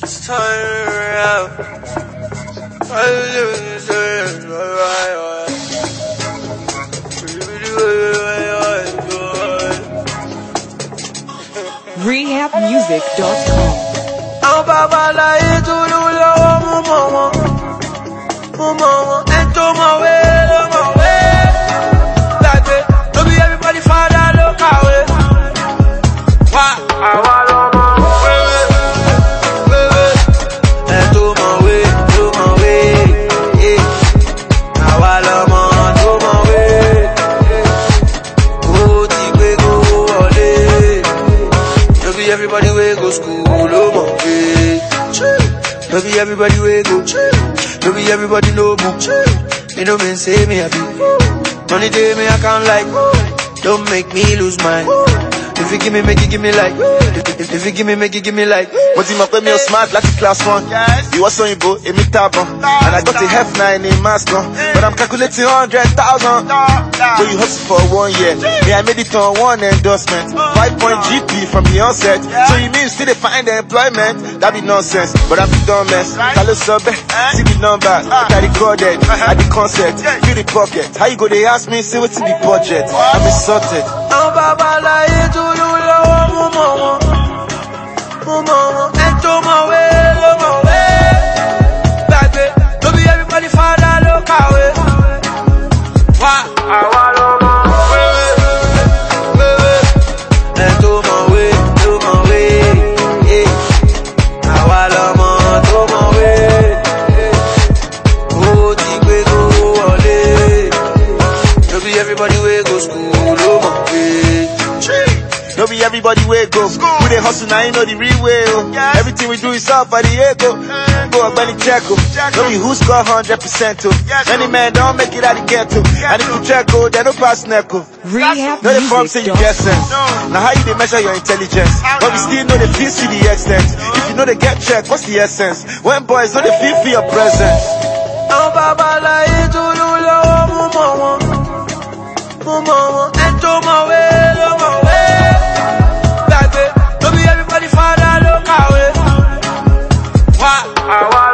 Just turn around. rehabmusic.com. Àwọn bàbá láyé tó ló lọ́wọ́ mú mọ̀ wọn. Mú mọ̀ wọn. Ẹn tó mọ̀wé ló mọ̀wé. Gbàgbé, no everybody father ló kàwé. Wá àwa school no mo pay. No be everybody wey go. No be everybody no book. You know me say me happy. Money day me account like. Don't make me lose mine. If you give me, make you give me like. If, if, if you give me, make you give me like. ti mọ̀ pé mi ò smart láti class one ìwọ sọyìnbó èmi tààbọ̀n and I got a F nine in maths gan but I'm calculating hundred thousand so you hustle for? One year. Me I made it on one endorsement. Five point GP from the onset. So you mean still dey find employment? That be nonsense but I be dumb mess. Ta ló sọ bẹ́ẹ̀? See the numbers I recorded at the concert. Feel the pocket. How you go dey ask me say in the budget? I'm insulted. Everybody wey go school ló mọ̀ pé. No be everybody wey go. We dey hustle now, you know the real way. Oh. Everything we do is all for the ego. Go up any check. Oh. No be who score hundred percent. Oh. Many men don't make it out the ghetto. And if you check, oh, they no pass neck. Oh. No the form say you get sense. Now how you dey measure your intelligence? But we still know the feel see the extent. If you know they get check, what's the essence? When boys know the feel for your presence. Àwọn bàbá láyé Awa.